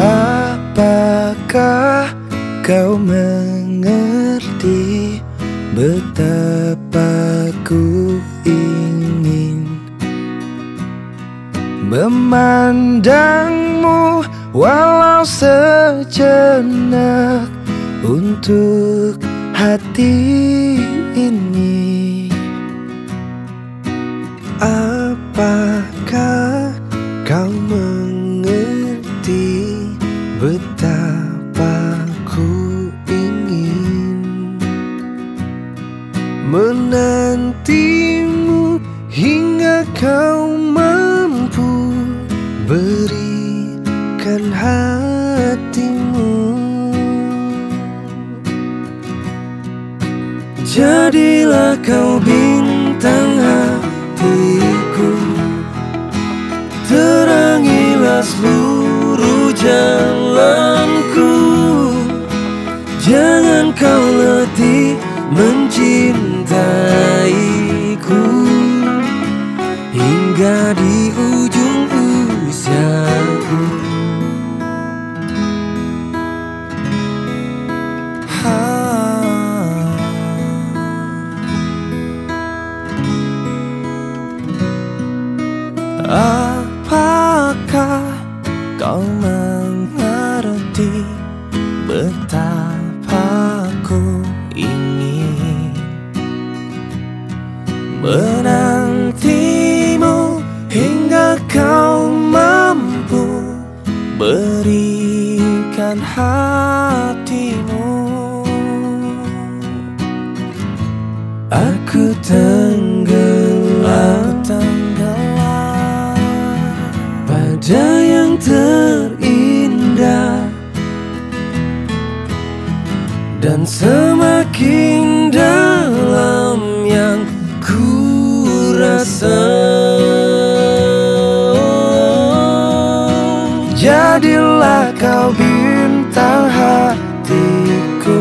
Apakah kau mengerti betapa ku ingin memandangmu walau sejenak untuk hati ini. Apakah kau mengerti betapa ku ingin menantimu hingga kau Jadilah kau bintang hatiku. Terangilah seluruh jalanku. Jangan kau letih mencintaiku. Hingga di ujung kau mengerti betapa ku ingin menantimu hingga kau mampu berikan hatimu. Aku tenggelam, pada yang terindah dan semakin dalam yang ku rasa. Jadilah kau bintang hatiku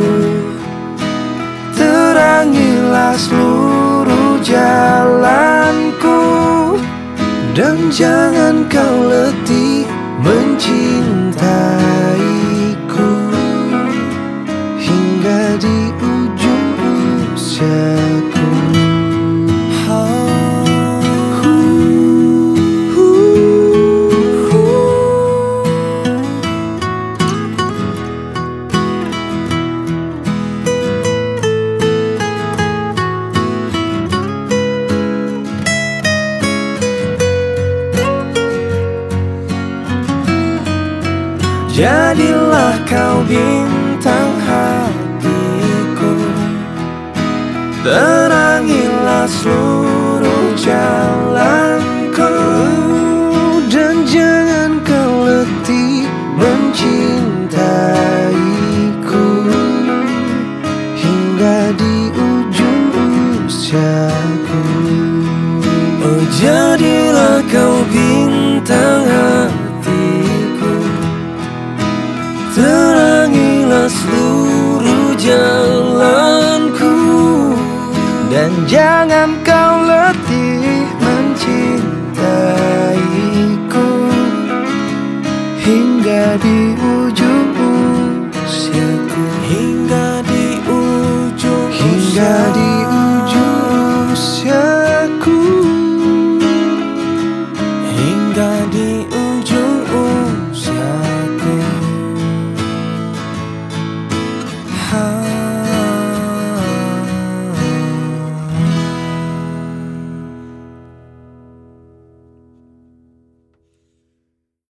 Terangilah seluruh jalanku Dan jangan kau letih mencintaiku Jadilah kau bintang hatiku. Terangilah seluruh jalanku. Dan jangan kau letih mencintaiku. Hingga di ujung usiaku Oh jadilah Terangilah seluruh jalanku. Dan jangan kau letih mencintaiku. Hingga di ujung usiaku hingga di ujung Hingga di ujung usiaku hingga di